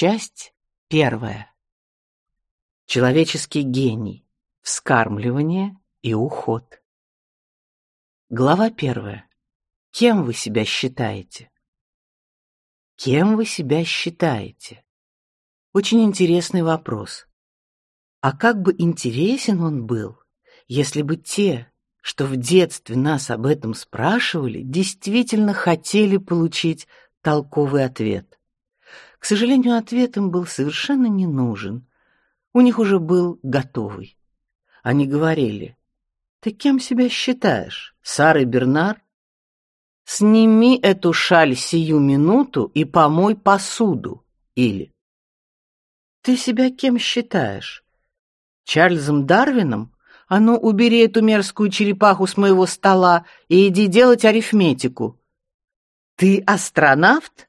Часть первая. Человеческий гений. Вскармливание и уход. Глава первая. Кем вы себя считаете? Кем вы себя считаете? Очень интересный вопрос. А как бы интересен он был, если бы те, что в детстве нас об этом спрашивали, действительно хотели получить толковый ответ. К сожалению, ответ им был совершенно не нужен. У них уже был готовый. Они говорили: "Ты кем себя считаешь? Сарой Бернар? Сними эту шаль сию минуту и помой посуду". Или: "Ты себя кем считаешь? Чарльзом Дарвином? А ну, убери эту мерзкую черепаху с моего стола и иди делать арифметику. Ты астронавт?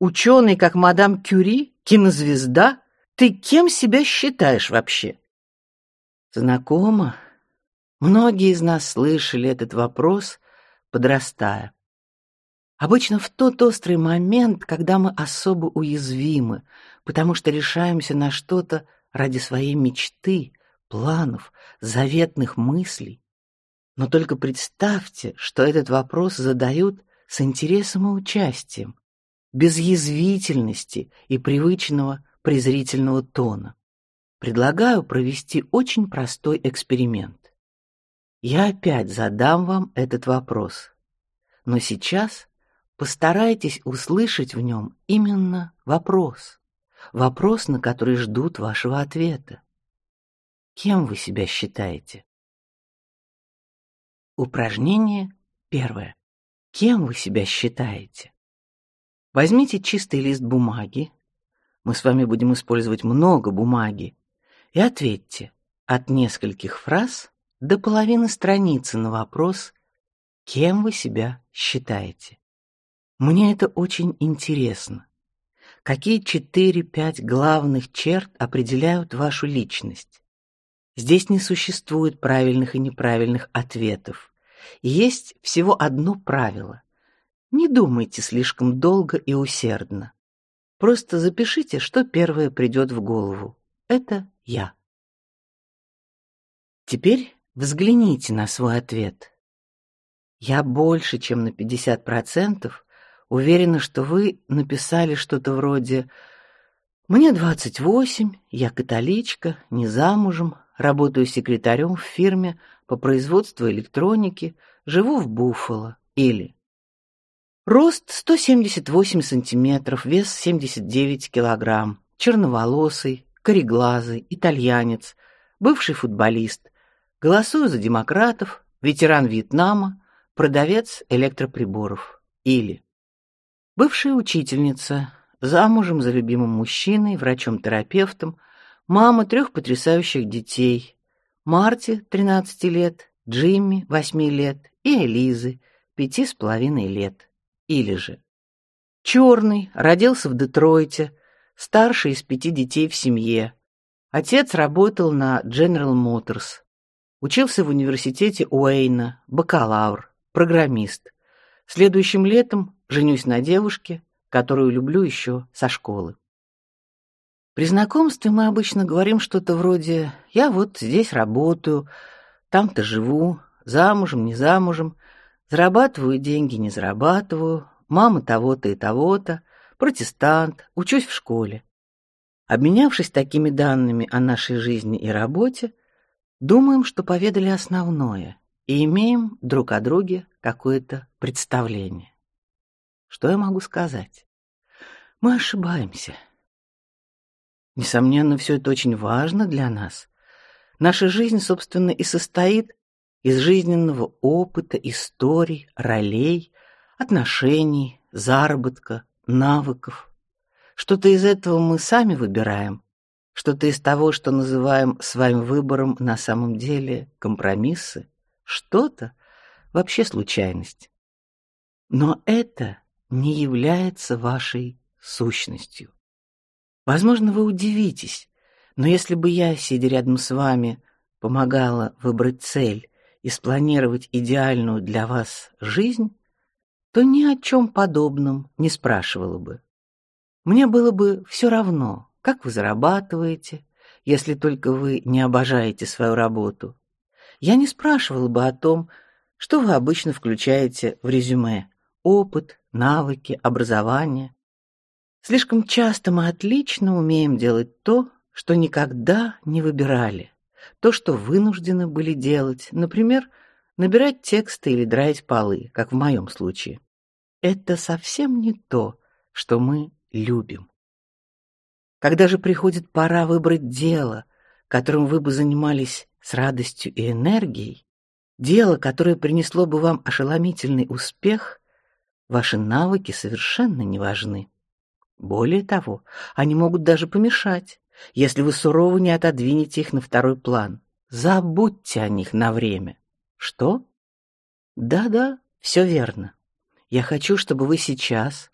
Ученый, как мадам Кюри? Кинозвезда? Ты кем себя считаешь вообще? Знакомо. Многие из нас слышали этот вопрос, подрастая. Обычно в тот острый момент, когда мы особо уязвимы, потому что решаемся на что-то ради своей мечты, планов, заветных мыслей. Но только представьте, что этот вопрос задают с интересом и участием, без язвительности и привычного презрительного тона. Предлагаю провести очень простой эксперимент. Я опять задам вам этот вопрос, но сейчас постарайтесь услышать в нем именно вопрос, вопрос, на который ждут вашего ответа. Кем вы себя считаете? Упражнение первое. Кем вы себя считаете? Возьмите чистый лист бумаги. Мы с вами будем использовать много бумаги. И ответьте от нескольких фраз до половины страницы на вопрос, кем вы себя считаете. Мне это очень интересно. Какие четыре-пять главных черт определяют вашу личность? Здесь не существует правильных и неправильных ответов. Есть всего одно правило. Не думайте слишком долго и усердно. Просто запишите, что первое придет в голову. Это я. Теперь взгляните на свой ответ. Я больше, чем на 50% уверена, что вы написали что-то вроде «Мне 28, я католичка, не замужем, Работаю секретарем в фирме по производству электроники, живу в Буффало. Или рост 178 сантиметров, вес 79 килограмм, черноволосый, кореглазый, итальянец, бывший футболист, голосую за демократов, ветеран Вьетнама, продавец электроприборов. Или бывшая учительница, замужем за любимым мужчиной, врачом-терапевтом, Мама трех потрясающих детей: Марти, 13 лет, Джимми, 8 лет и Элизы, пяти с половиной лет. Или же черный, родился в Детройте, старший из пяти детей в семье. Отец работал на General Motors. Учился в университете Уэйна, бакалавр, программист. Следующим летом женюсь на девушке, которую люблю еще со школы. При знакомстве мы обычно говорим что-то вроде «я вот здесь работаю, там-то живу, замужем, не замужем, зарабатываю деньги, не зарабатываю, мама того-то и того-то, протестант, учусь в школе». Обменявшись такими данными о нашей жизни и работе, думаем, что поведали основное и имеем друг о друге какое-то представление. Что я могу сказать? Мы ошибаемся. Несомненно, все это очень важно для нас. Наша жизнь, собственно, и состоит из жизненного опыта, историй, ролей, отношений, заработка, навыков. Что-то из этого мы сами выбираем, что-то из того, что называем своим выбором, на самом деле компромиссы, что-то вообще случайность. Но это не является вашей сущностью. Возможно, вы удивитесь, но если бы я, сидя рядом с вами, помогала выбрать цель и спланировать идеальную для вас жизнь, то ни о чем подобном не спрашивала бы. Мне было бы все равно, как вы зарабатываете, если только вы не обожаете свою работу. Я не спрашивала бы о том, что вы обычно включаете в резюме: опыт, навыки, образование. Слишком часто мы отлично умеем делать то, что никогда не выбирали, то, что вынуждены были делать, например, набирать тексты или драить полы, как в моем случае. Это совсем не то, что мы любим. Когда же приходит пора выбрать дело, которым вы бы занимались с радостью и энергией, дело, которое принесло бы вам ошеломительный успех, ваши навыки совершенно не важны. Более того, они могут даже помешать, если вы сурово не отодвинете их на второй план. Забудьте о них на время. Что? Да-да, все верно. Я хочу, чтобы вы сейчас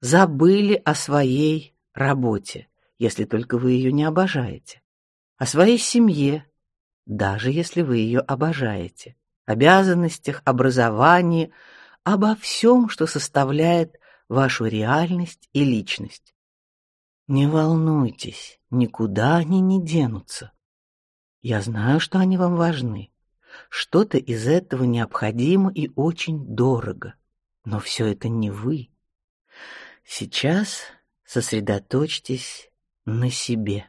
забыли о своей работе, если только вы ее не обожаете, о своей семье, даже если вы ее обожаете, обязанностях, образовании, обо всем, что составляет вашу реальность и личность. Не волнуйтесь, никуда они не денутся. Я знаю, что они вам важны. Что-то из этого необходимо и очень дорого. Но все это не вы. Сейчас сосредоточьтесь на себе.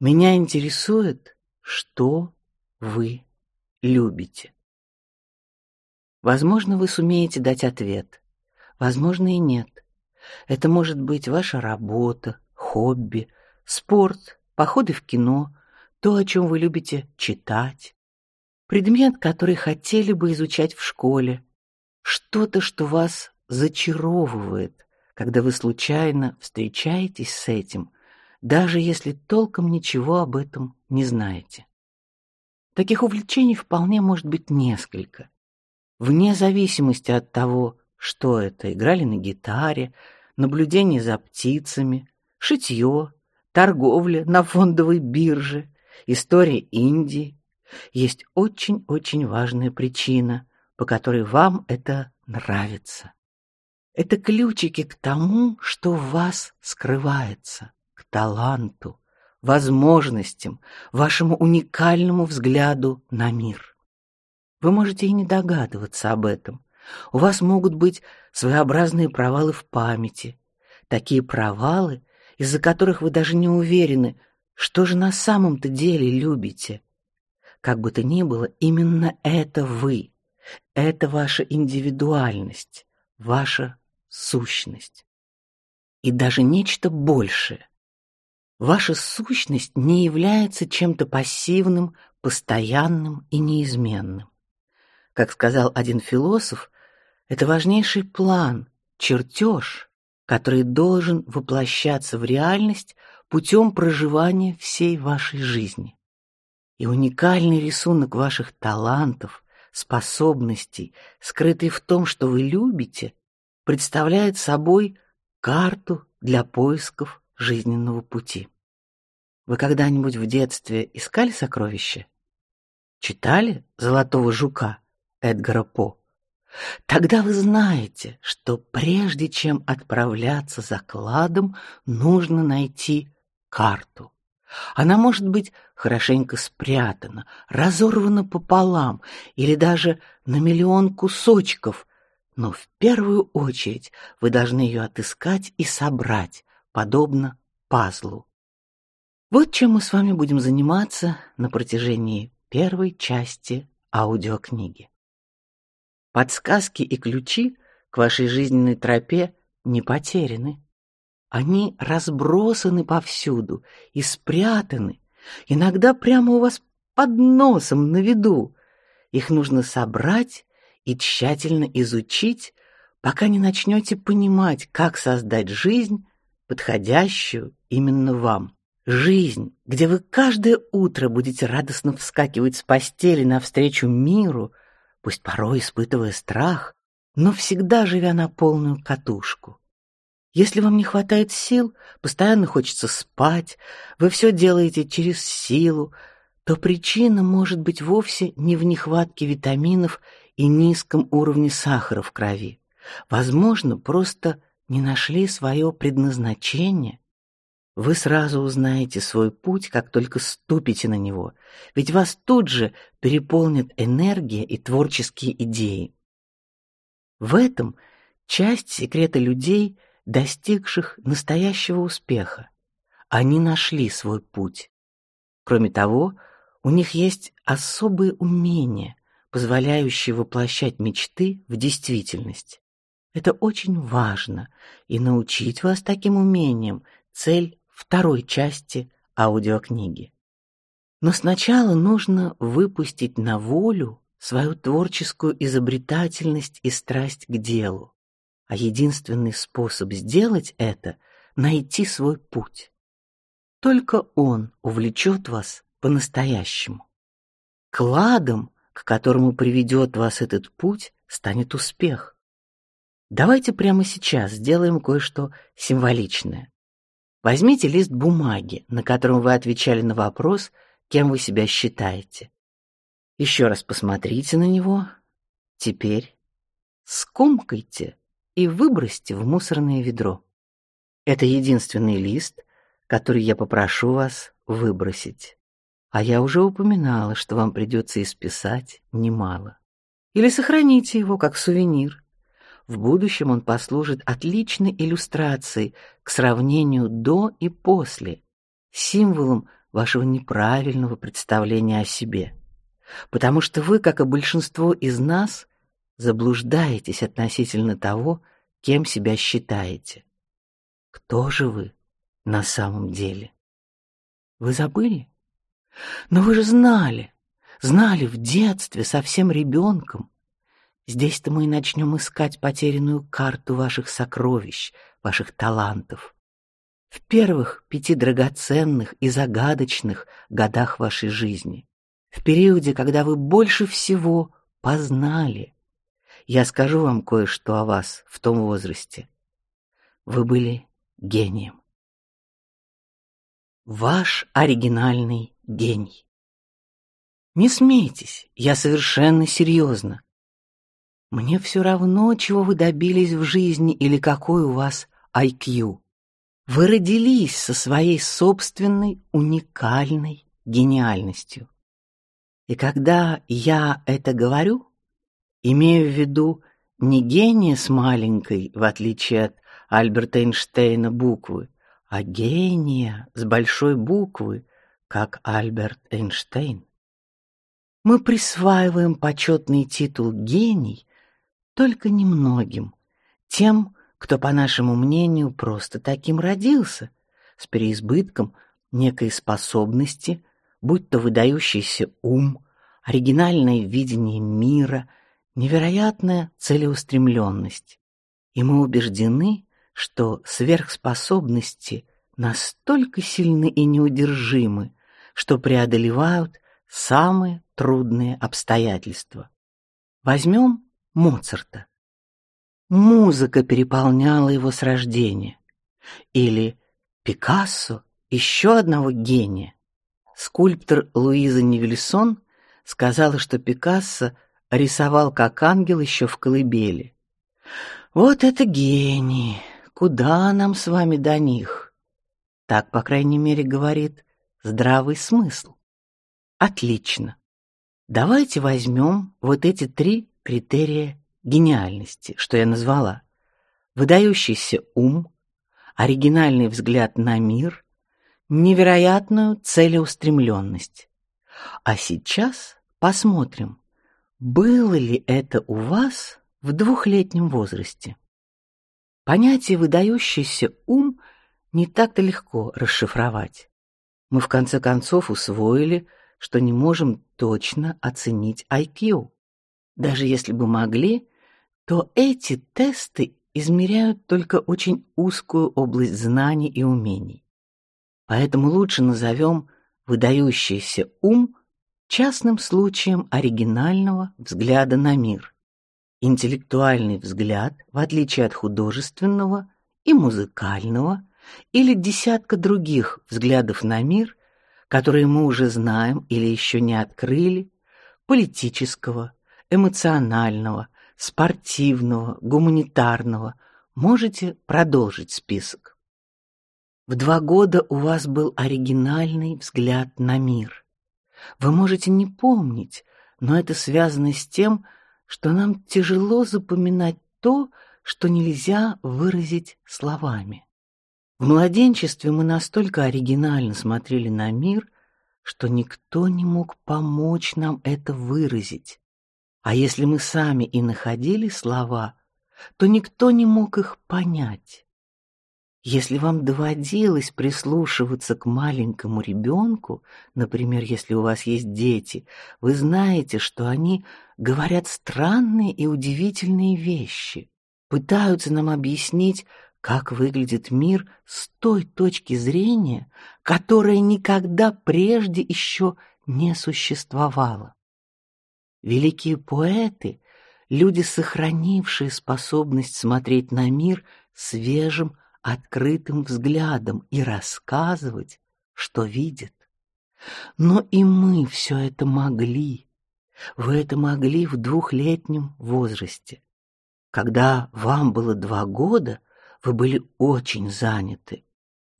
Меня интересует, что вы любите. Возможно, вы сумеете дать ответ, возможно и нет. Это может быть ваша работа, хобби, спорт, походы в кино, то, о чем вы любите читать, предмет, который хотели бы изучать в школе, что-то, что вас зачаровывает, когда вы случайно встречаетесь с этим, даже если толком ничего об этом не знаете. Таких увлечений вполне может быть несколько. Вне зависимости от того, что это: играли на гитаре, наблюдение за птицами, шитье, торговля на фондовой бирже, история Индии. Есть очень-очень важная причина, по которой вам это нравится. Это ключики к тому, что в вас скрывается, к таланту, возможностям, вашему уникальному взгляду на мир. Вы можете и не догадываться об этом. У вас могут быть своеобразные провалы в памяти, такие провалы, из-за которых вы даже не уверены, что же на самом-то деле любите. Как бы то ни было, именно это вы, это ваша индивидуальность, ваша сущность. И даже нечто большее. Ваша сущность не является чем-то пассивным, постоянным и неизменным. Как сказал один философ, это важнейший план, чертеж, который должен воплощаться в реальность путем проживания всей вашей жизни. И уникальный рисунок ваших талантов, способностей, скрытый в том, что вы любите, представляет собой карту для поисков жизненного пути. Вы когда-нибудь в детстве искали сокровища? Читали Золотого жука Эдгара По? Тогда вы знаете, что прежде чем отправляться за кладом, нужно найти карту. Она может быть хорошенько спрятана, разорвана пополам или даже на миллион кусочков, но в первую очередь вы должны ее отыскать и собрать, подобно пазлу. Вот чем мы с вами будем заниматься на протяжении первой части аудиокниги. Подсказки и ключи к вашей жизненной тропе не потеряны. Они разбросаны повсюду и спрятаны, иногда прямо у вас под носом на виду. Их нужно собрать и тщательно изучить, пока не начнете понимать, как создать жизнь, подходящую именно вам. Жизнь, где вы каждое утро будете радостно вскакивать с постели навстречу миру, пусть порой испытывая страх, но всегда живя на полную катушку. Если вам не хватает сил, постоянно хочется спать, вы все делаете через силу, то причина может быть вовсе не в нехватке витаминов и низком уровне сахара в крови. Возможно, просто не нашли свое предназначение, вы сразу узнаете свой путь, как только ступите на него, ведь вас тут же переполнит энергия и творческие идеи. В этом часть секрета людей, достигших настоящего успеха. Они нашли свой путь. Кроме того, у них есть особые умения, позволяющие воплощать мечты в действительность. Это очень важно, и научить вас таким умениям цель второй части аудиокниги. Но сначала нужно выпустить на волю свою творческую изобретательность и страсть к делу. А единственный способ сделать это найти свой путь. Только он увлечет вас по-настоящему. Кладом, к которому приведет вас этот путь, станет успех. Давайте прямо сейчас сделаем кое-что символичное. Возьмите лист бумаги, на котором вы отвечали на вопрос, кем вы себя считаете. Еще раз посмотрите на него. Теперь скомкайте и выбросьте в мусорное ведро. Это единственный лист, который я попрошу вас выбросить. А я уже упоминала, что вам придется исписать немало. Или сохраните его как сувенир. В будущем он послужит отличной иллюстрацией к сравнению до и после, символом вашего неправильного представления о себе. Потому что вы, как и большинство из нас, заблуждаетесь относительно того, кем себя считаете. Кто же вы на самом деле? Вы забыли? Но вы же знали, знали в детстве, совсем ребенком. Здесь-то мы и начнем искать потерянную карту ваших сокровищ, ваших талантов. В первых пяти драгоценных и загадочных годах вашей жизни, в периоде, когда вы больше всего познали. Я скажу вам кое-что о вас в том возрасте. Вы были гением. Ваш оригинальный гений. Не смейтесь, я совершенно серьезно. Мне все равно, чего вы добились в жизни или какой у вас IQ. Вы родились со своей собственной уникальной гениальностью. И когда я это говорю, имею в виду не гения с маленькой, в отличие от Альберта Эйнштейна, буквы, а гения с большой буквы, как Альберт Эйнштейн. Мы присваиваем почетный титул гений только немногим, тем, кто, по нашему мнению, просто таким родился, с переизбытком некой способности будь то выдающийся ум, оригинальное видение мира, невероятная целеустремленность. И мы убеждены, что сверхспособности настолько сильны и неудержимы, что преодолевают самые трудные обстоятельства. Возьмем Моцарта. Музыка переполняла его с рождения. Или Пикассо, еще одного гения. Скульптор Луиза Невельсон сказала, что Пикассо рисовал как ангел еще в колыбели. Вот это гений! Куда нам с вами до них? Так, по крайней мере, говорит здравый смысл. Отлично. Давайте возьмем вот эти три критерия гениальности, что я назвала: выдающийся ум, оригинальный взгляд на мир невероятную целеустремленность. А сейчас посмотрим, было ли это у вас в двухлетнем возрасте. Понятие выдающийся ум не так-то легко расшифровать. Мы в конце концов усвоили, что не можем точно оценить IQ. Даже если бы могли, то эти тесты измеряют только очень узкую область знаний и умений. Поэтому лучше назовем выдающийся ум частным случаем оригинального взгляда на мир. Интеллектуальный взгляд, в отличие от художественного и музыкального или десятка других взглядов на мир, которые мы уже знаем или еще не открыли, политического, эмоционального, спортивного, гуманитарного, можете продолжить список. В два года у вас был оригинальный взгляд на мир. Вы можете не помнить, но это связано с тем, что нам тяжело запоминать то, что нельзя выразить словами. В младенчестве мы настолько оригинально смотрели на мир, что никто не мог помочь нам это выразить. А если мы сами и находили слова, то никто не мог их понять. Если вам доводилось прислушиваться к маленькому ребенку, например, если у вас есть дети, вы знаете, что они говорят странные и удивительные вещи, пытаются нам объяснить, как выглядит мир с той точки зрения, которая никогда прежде еще не существовала. Великие поэты, люди, сохранившие способность смотреть на мир свежим, открытым взглядом и рассказывать, что видят. Но и мы все это могли. Вы это могли в двухлетнем возрасте. Когда вам было два года, вы были очень заняты.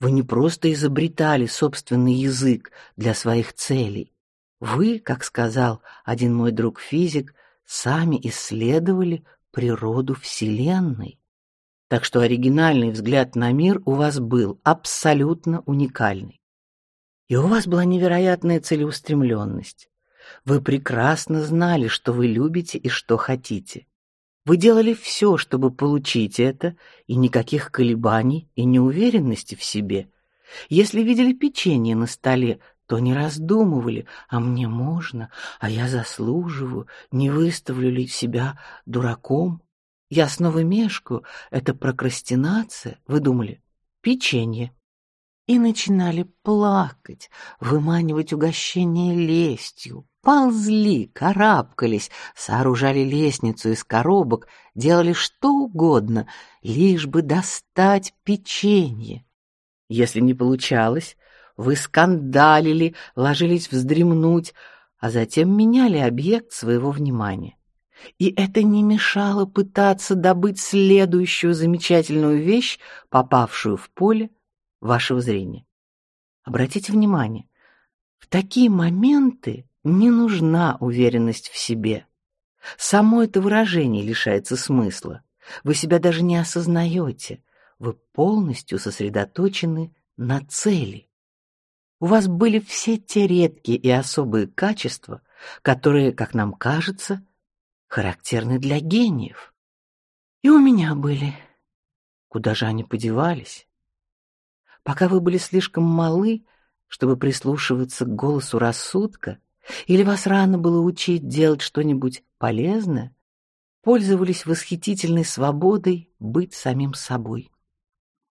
Вы не просто изобретали собственный язык для своих целей. Вы, как сказал один мой друг-физик, сами исследовали природу Вселенной. Так что оригинальный взгляд на мир у вас был абсолютно уникальный. И у вас была невероятная целеустремленность. Вы прекрасно знали, что вы любите и что хотите. Вы делали все, чтобы получить это, и никаких колебаний и неуверенности в себе. Если видели печенье на столе, то не раздумывали, а мне можно, а я заслуживаю, не выставлю ли себя дураком. Я снова мешкаю, это прокрастинация, вы думали, печенье. И начинали плакать, выманивать угощение лестью, ползли, карабкались, сооружали лестницу из коробок, делали что угодно, лишь бы достать печенье. Если не получалось, вы скандалили, ложились вздремнуть, а затем меняли объект своего внимания. И это не мешало пытаться добыть следующую замечательную вещь, попавшую в поле вашего зрения. Обратите внимание, в такие моменты не нужна уверенность в себе. Само это выражение лишается смысла. Вы себя даже не осознаете. Вы полностью сосредоточены на цели. У вас были все те редкие и особые качества, которые, как нам кажется, характерны для гениев. И у меня были. Куда же они подевались? Пока вы были слишком малы, чтобы прислушиваться к голосу рассудка, или вас рано было учить делать что-нибудь полезное, пользовались восхитительной свободой быть самим собой.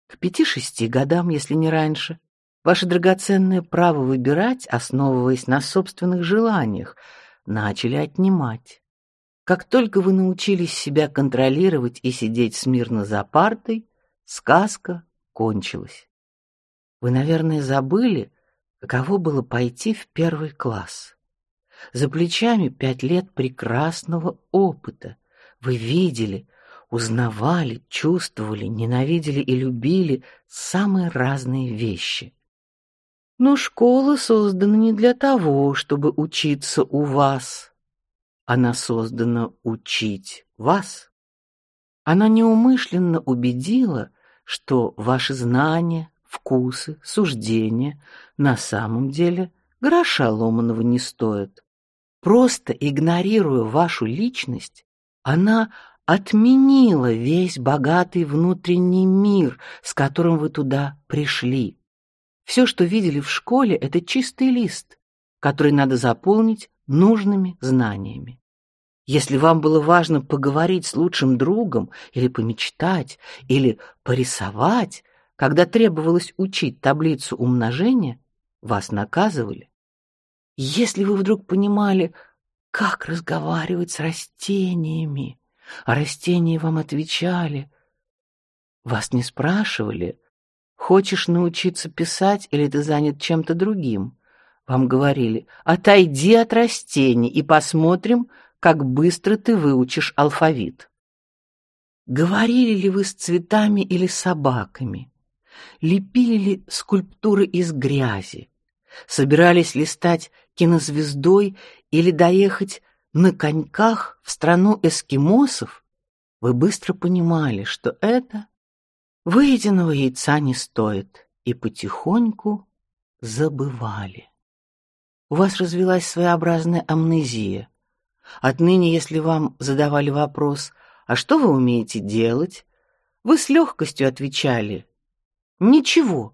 К пяти-шести годам, если не раньше, ваше драгоценное право выбирать, основываясь на собственных желаниях, начали отнимать. Как только вы научились себя контролировать и сидеть смирно за партой, сказка кончилась. Вы, наверное, забыли, каково было пойти в первый класс. За плечами пять лет прекрасного опыта. Вы видели, узнавали, чувствовали, ненавидели и любили самые разные вещи. Но школа создана не для того, чтобы учиться у вас. Она создана учить вас. Она неумышленно убедила, что ваши знания, вкусы, суждения на самом деле гроша ломаного не стоят. Просто игнорируя вашу личность, она отменила весь богатый внутренний мир, с которым вы туда пришли. Все, что видели в школе, это чистый лист, который надо заполнить нужными знаниями. Если вам было важно поговорить с лучшим другом или помечтать, или порисовать, когда требовалось учить таблицу умножения, вас наказывали. Если вы вдруг понимали, как разговаривать с растениями, а растения вам отвечали, вас не спрашивали, хочешь научиться писать или ты занят чем-то другим. Вам говорили: "Отойди от растений и посмотрим, как быстро ты выучишь алфавит". Говорили ли вы с цветами или собаками? Лепили ли скульптуры из грязи? Собирались ли стать кинозвездой или доехать на коньках в страну эскимосов? Вы быстро понимали, что это выеденного яйца не стоит, и потихоньку забывали. У вас развилась своеобразная амнезия. Отныне, если вам задавали вопрос «А что вы умеете делать?», вы с легкостью отвечали «Ничего»,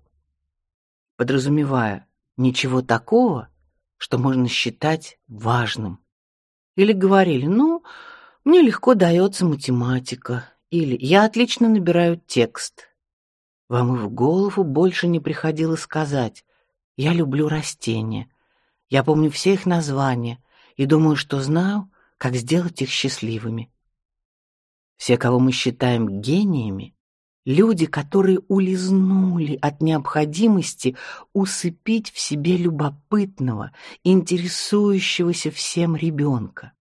подразумевая «ничего такого, что можно считать важным». Или говорили «Ну, мне легко дается математика», или «Я отлично набираю текст». Вам и в голову больше не приходило сказать «Я люблю растения», «Я помню все их названия» и думаю, что знаю, как сделать их счастливыми. Все, кого мы считаем гениями, люди, которые улизнули от необходимости усыпить в себе любопытного, интересующегося всем ребенка.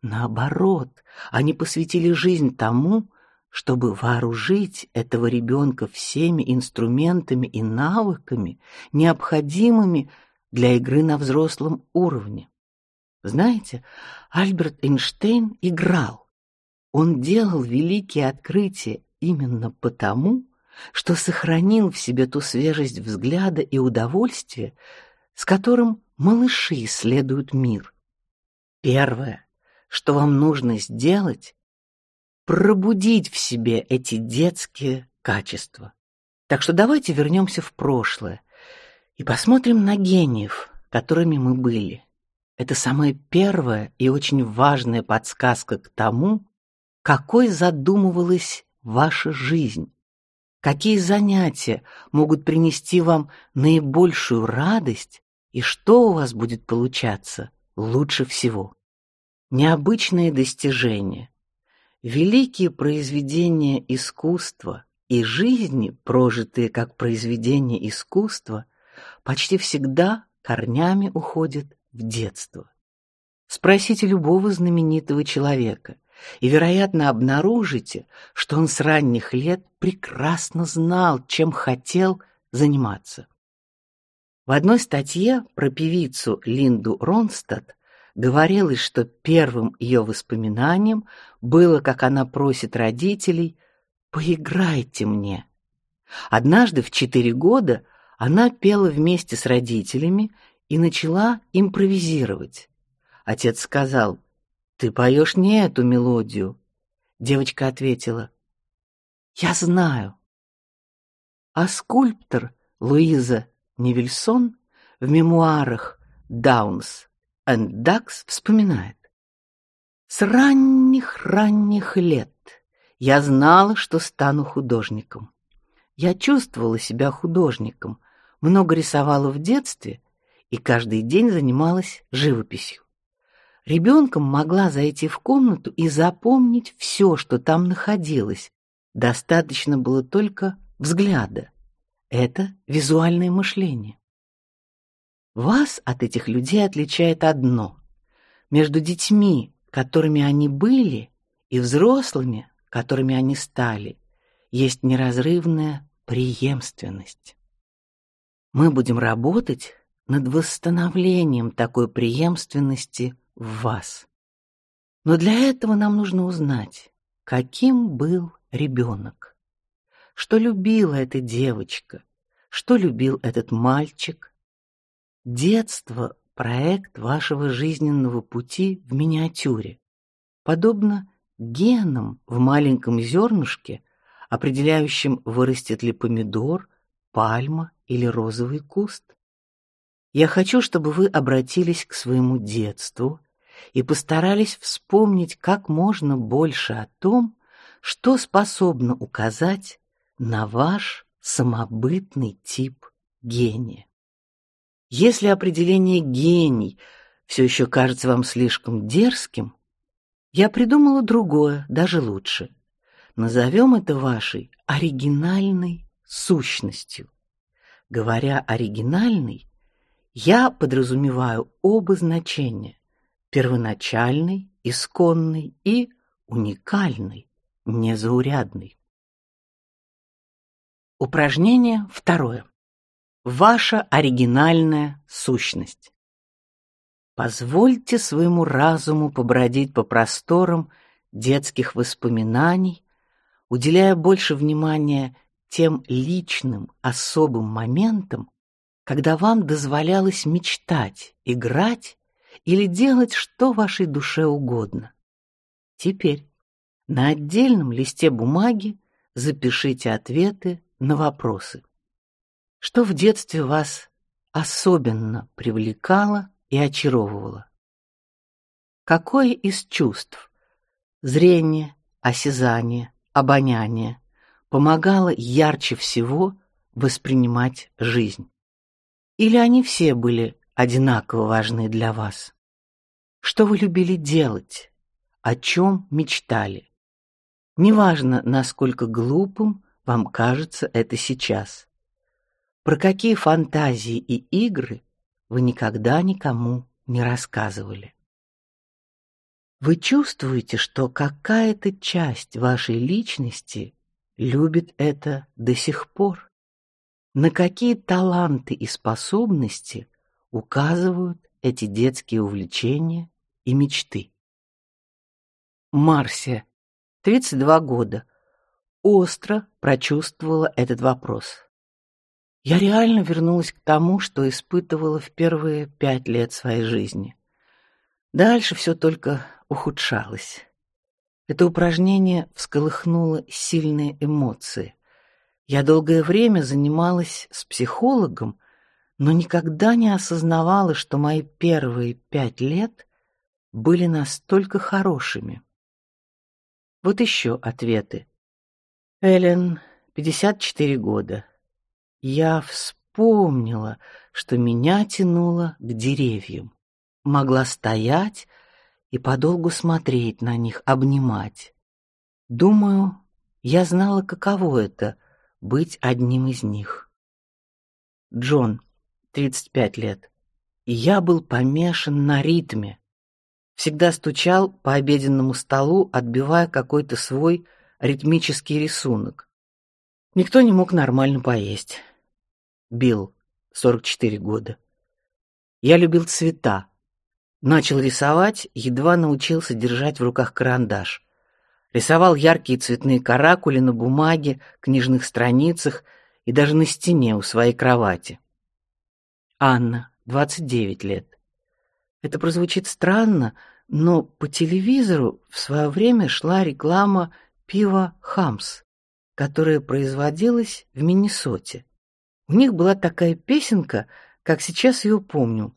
Наоборот, они посвятили жизнь тому, чтобы вооружить этого ребенка всеми инструментами и навыками, необходимыми для игры на взрослом уровне. Знаете, Альберт Эйнштейн играл. Он делал великие открытия именно потому, что сохранил в себе ту свежесть взгляда и удовольствия, с которым малыши исследуют мир. Первое, что вам нужно сделать, пробудить в себе эти детские качества. Так что давайте вернемся в прошлое и посмотрим на гениев, которыми мы были. Это самая первая и очень важная подсказка к тому, какой задумывалась ваша жизнь? Какие занятия могут принести вам наибольшую радость и что у вас будет получаться лучше всего? Необычные достижения, великие произведения искусства и жизни, прожитые как произведения искусства, почти всегда корнями уходят в детство. Спросите любого знаменитого человека, и, вероятно, обнаружите, что он с ранних лет прекрасно знал, чем хотел заниматься. В одной статье про певицу Линду Ронстадт говорилось, что первым ее воспоминанием было, как она просит родителей «поиграйте мне». Однажды в четыре года она пела вместе с родителями и начала импровизировать. Отец сказал ты поешь не эту мелодию. Девочка ответила: Я знаю. А скульптор Луиза Невельсон в мемуарах Даунс and вспоминает: С ранних-ранних лет я знала, что стану художником. Я чувствовала себя художником, много рисовала в детстве и каждый день занималась живописью. Ребенком могла зайти в комнату и запомнить все, что там находилось. Достаточно было только взгляда. Это визуальное мышление. Вас от этих людей отличает одно: между детьми, которыми они были, и взрослыми, которыми они стали, есть неразрывная преемственность. Мы будем работать над восстановлением такой преемственности в вас. Но для этого нам нужно узнать, каким был ребенок, что любила эта девочка, что любил этот мальчик. Детство проект вашего жизненного пути в миниатюре, подобно генам в маленьком зернышке, определяющим, вырастет ли помидор, пальма или розовый куст. Я хочу, чтобы вы обратились к своему детству и постарались вспомнить как можно больше о том, что способно указать на ваш самобытный тип гения. Если определение гений все еще кажется вам слишком дерзким, я придумала другое, даже лучше. Назовем это вашей оригинальной сущностью. Говоря оригинальный, я подразумеваю оба значения: первоначальный, исконный и уникальный, незаурядный. Упражнение второе. Ваша оригинальная сущность. Позвольте своему разуму побродить по просторам детских воспоминаний, уделяя больше внимания тем личным, особым моментам, когда вам дозволялось мечтать, играть или делать что вашей душе угодно. Теперь на отдельном листе бумаги запишите ответы на вопросы. Что в детстве вас особенно привлекало и очаровывало? Какое из чувств зрение, осязание, обоняние помогало ярче всего воспринимать жизнь? Или они все были одинаково важны для вас? Что вы любили делать? О чем мечтали? Неважно, насколько глупым вам кажется это сейчас. Про какие фантазии и игры вы никогда никому не рассказывали. Вы чувствуете, что какая-то часть вашей личности любит это до сих пор. На какие таланты и способности указывают эти детские увлечения и мечты? Марсия, 32 года, остро прочувствовала этот вопрос. Я реально вернулась к тому, что испытывала в первые пять лет своей жизни. Дальше все только ухудшалось. Это упражнение всколыхнуло сильные эмоции. Я долгое время занималась с психологом, но никогда не осознавала, что мои первые пять лет были настолько хорошими. Вот еще ответы. Эллен, 54 года. Я вспомнила, что меня тянуло к деревьям. Могла стоять и подолгу смотреть на них, обнимать. Думаю, я знала, каково это быть одним из них. Джон, 35 лет. Я был помешан на ритме. Всегда стучал по обеденному столу, отбивая какой-то свой ритмический рисунок. Никто не мог нормально поесть. Билл, 44 года. Я любил цвета. Начал рисовать, едва научился держать в руках карандаш. Рисовал яркие цветные каракули на бумаге, книжных страницах и даже на стене у своей кровати. Анна, 29 лет. Это прозвучит странно, но по телевизору в свое время шла реклама пива Хамс, которая производилась в Миннесоте. У них была такая песенка, как сейчас ее помню.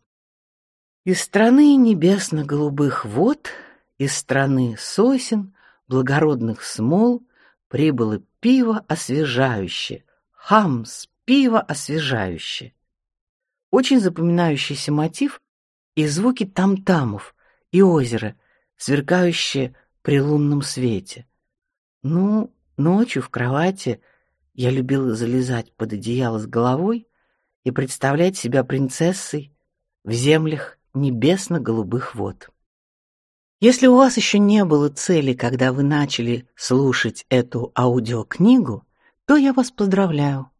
Из страны небесно-голубых вод, из страны сосен, благородных смол прибыло пиво освежающее, хамс, пиво освежающее. Очень запоминающийся мотив и звуки там-тамов, и озеро, сверкающее при лунном свете. Ну, ночью в кровати я любила залезать под одеяло с головой и представлять себя принцессой в землях небесно-голубых вод. Если у вас еще не было цели, когда вы начали слушать эту аудиокнигу, то я вас поздравляю.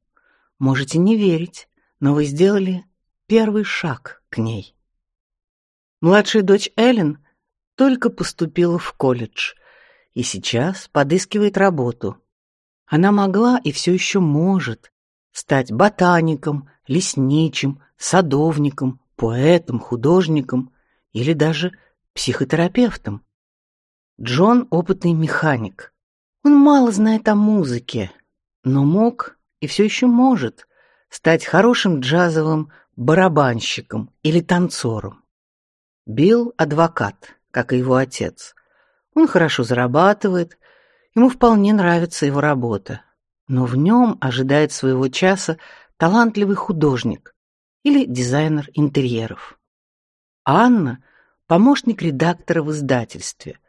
Можете не верить, но вы сделали первый шаг к ней. Младшая дочь Эллен только поступила в колледж и сейчас подыскивает работу. Она могла и все еще может стать ботаником, лесничим, садовником, поэтом, художником или даже психотерапевтом. Джон опытный механик. Он мало знает о музыке, но мог и все еще может стать хорошим джазовым барабанщиком или танцором. Билл адвокат, как и его отец. Он хорошо зарабатывает, ему вполне нравится его работа, но в нем ожидает своего часа талантливый художник или дизайнер интерьеров. Анна помощник редактора в издательстве.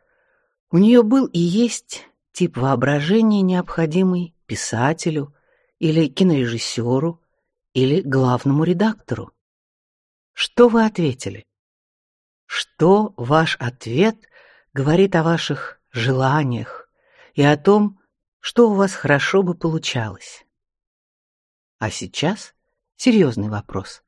У нее был и есть тип воображения, необходимый писателю или кинорежиссеру или главному редактору. Что вы ответили? Что ваш ответ говорит о ваших желаниях, и о том, что у вас хорошо бы получалось. А сейчас серьезный вопрос.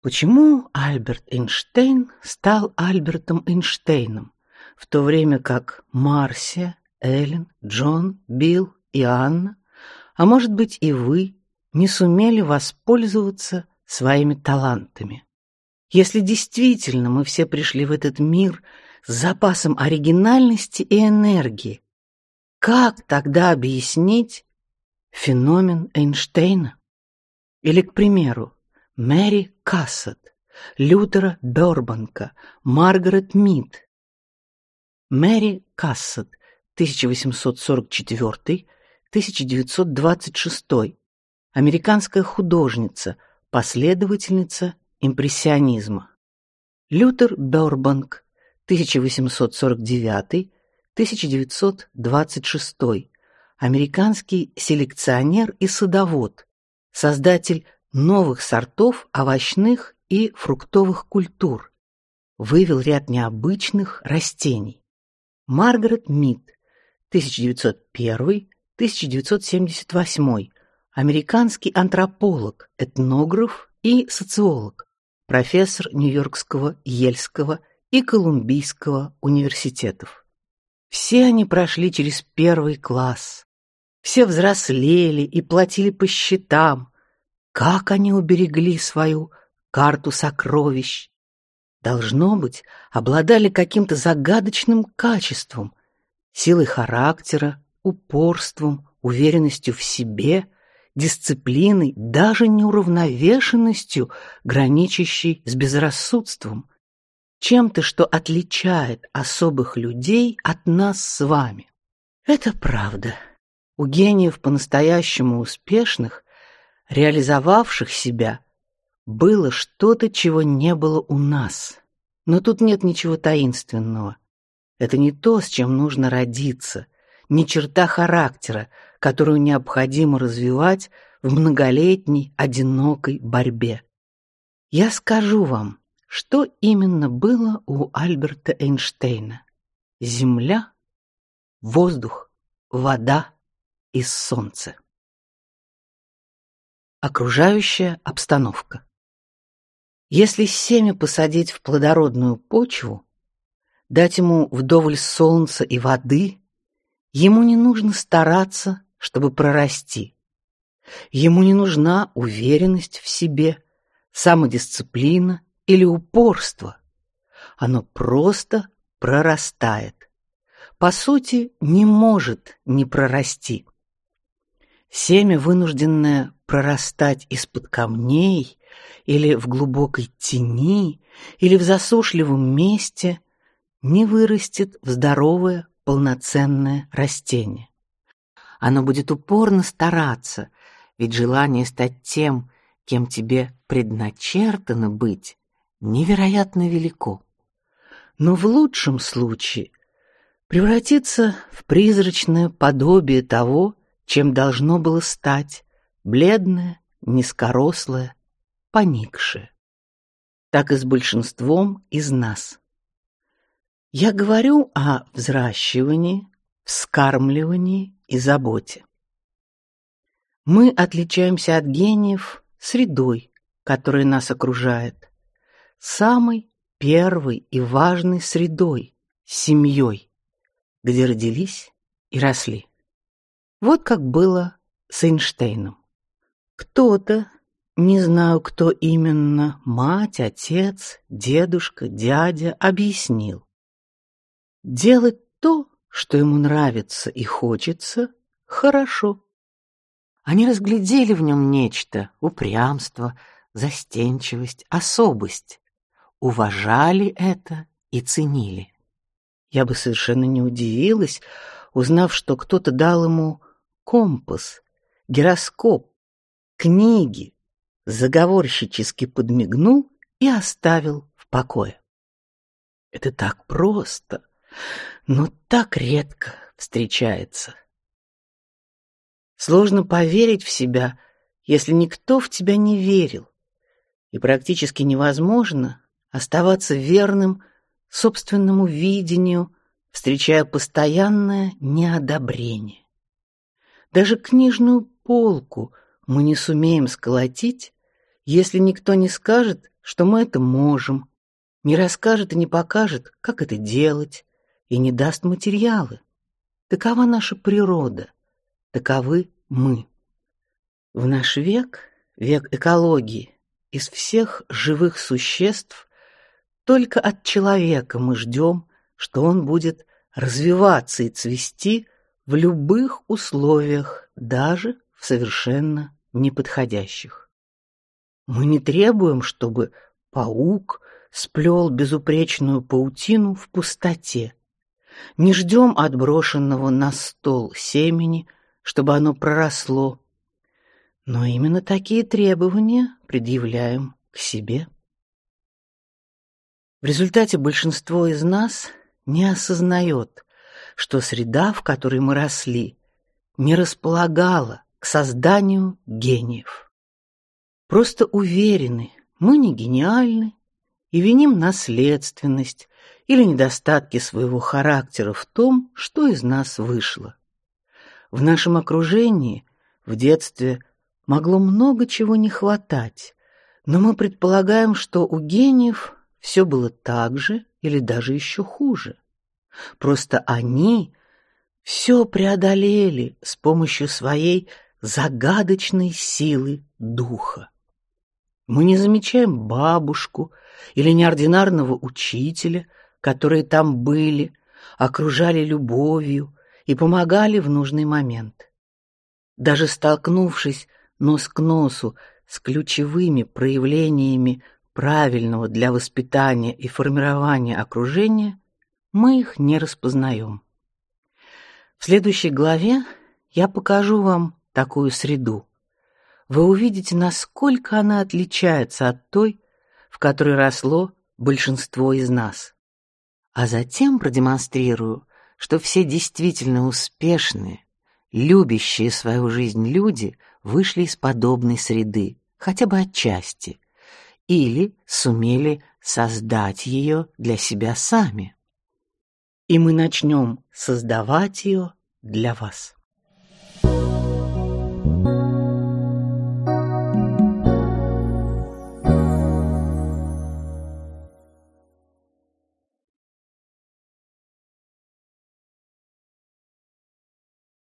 Почему Альберт Эйнштейн стал Альбертом Эйнштейном, в то время как Марсия, Эллен, Джон, Билл и Анна, а может быть и вы, не сумели воспользоваться своими талантами? Если действительно мы все пришли в этот мир с запасом оригинальности и энергии, как тогда объяснить феномен Эйнштейна? Или, к примеру, Мэри Кассет, Лютера Бёрбанка, Маргарет Мид. Мэри Кассет, 1844-1926, американская художница, последовательница импрессионизма. Лютер Бёрбанк, 1849-1926, американский селекционер и садовод, создатель новых сортов овощных и фруктовых культур, вывел ряд необычных растений. Маргарет Мид, 1901-1978, американский антрополог, этнограф и социолог, профессор Нью-Йоркского, Ельского и Колумбийского университетов. Все они прошли через первый класс. Все взрослели и платили по счетам. Как они уберегли свою карту сокровищ? Должно быть, обладали каким-то загадочным качеством, силой характера, упорством, уверенностью в себе, дисциплиной, даже неуравновешенностью, граничащей с безрассудством, чем-то, что отличает особых людей от нас с вами. Это правда. У гениев по-настоящему успешных, реализовавших себя, было что-то, чего не было у нас. Но тут нет ничего таинственного. Это не то, с чем нужно родиться, не черта характера, которую необходимо развивать в многолетней одинокой борьбе. Я скажу вам, что именно было у Альберта Эйнштейна: земля, воздух, вода и солнце. Окружающая обстановка. Если семя посадить в плодородную почву, дать ему вдоволь солнца и воды, ему не нужно стараться, чтобы прорасти. Ему не нужна уверенность в себе, самодисциплина или упорство. Оно просто прорастает. По сути, не может не прорасти. Семя, вынужденное прорастать из-под камней или в глубокой тени или в засушливом месте, не вырастет в здоровое, полноценное растение. Оно будет упорно стараться, ведь желание стать тем, кем тебе предначертано быть, невероятно велико. Но в лучшем случае превратиться в призрачное подобие того, чем должно было стать, бледное, низкорослое, поникшее. Так и с большинством из нас. Я говорю о взращивании, вскармливании и заботе. Мы отличаемся от гениев средой, которая нас окружает, самой первой и важной средой, семьей, где родились и росли. Вот как было с Эйнштейном. Кто-то не знаю, кто именно, мать, отец, дедушка, дядя, объяснил. Делать то, что ему нравится и хочется, хорошо. Они разглядели в нем нечто: упрямство, застенчивость, особость, уважали это и ценили. Я бы совершенно не удивилась, узнав, что кто-то дал ему компас, гироскоп, книги, заговорщически подмигнул и оставил в покое. Это так просто, но так редко встречается. Сложно поверить в себя, если никто в тебя не верил, и практически невозможно оставаться верным собственному видению встречая постоянное неодобрение. Даже книжную полку мы не сумеем сколотить, если никто не скажет, что мы это можем, не расскажет и не покажет, как это делать, и не даст материалы. Такова наша природа, таковы мы. В наш век, век экологии, из всех живых существ только от человека мы ждем, что он будет развиваться и цвести в любых условиях, даже в совершенно неподходящих. Мы не требуем, чтобы паук сплел безупречную паутину в пустоте. Не ждем отброшенного на стол семени, чтобы оно проросло. Но именно такие требования предъявляем к себе. В результате большинство из нас не осознает, что среда, в которой мы росли, не располагала к созданию гениев. Просто уверены, мы не гениальны и виним наследственность или недостатки своего характера в том, что из нас вышло. В нашем окружении в детстве могло много чего не хватать, но мы предполагаем, что у гениев все было так же или даже еще хуже. Просто они все преодолели с помощью своей загадочной силы духа. Мы не замечаем бабушку или неординарного учителя, которые там были, окружали любовью и помогали в нужный момент. Даже столкнувшись нос к носу с ключевыми проявлениями правильного для воспитания и формирования окружения, мы их не распознаем. В следующей главе я покажу вам такую среду. Вы увидите, насколько она отличается от той, в которой росло большинство из нас. А затем продемонстрирую, что все действительно успешные, любящие свою жизнь люди вышли из подобной среды, хотя бы отчасти, или сумели создать ее для себя сами. И мы начнем создавать ее для вас. Thank you.